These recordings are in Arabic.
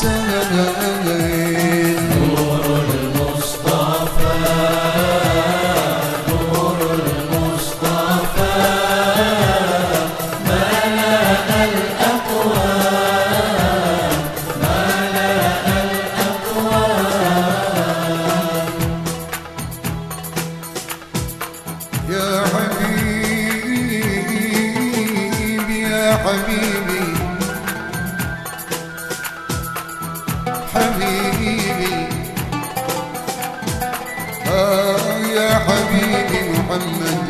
قوسين نور المصطفى نور المصطفى ملأ الأكوان ملأ الأكوان يا حبيبي يا حبيبي. محمد.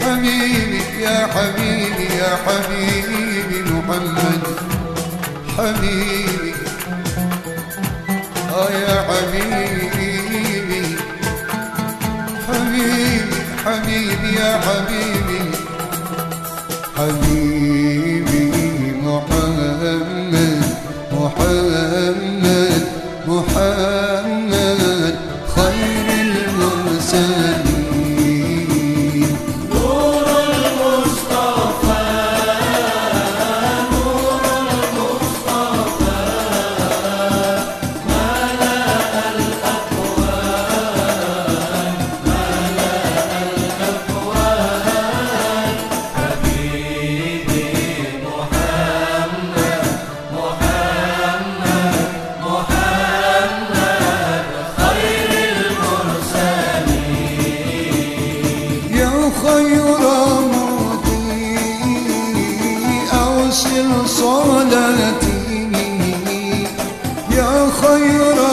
حبيبي يا حبيبي يا حبيبي محمد. حبيبي آه يا حبيبي. حبيبي حبيبي يا حبيبي. حبيبي خير صلاتي يا خير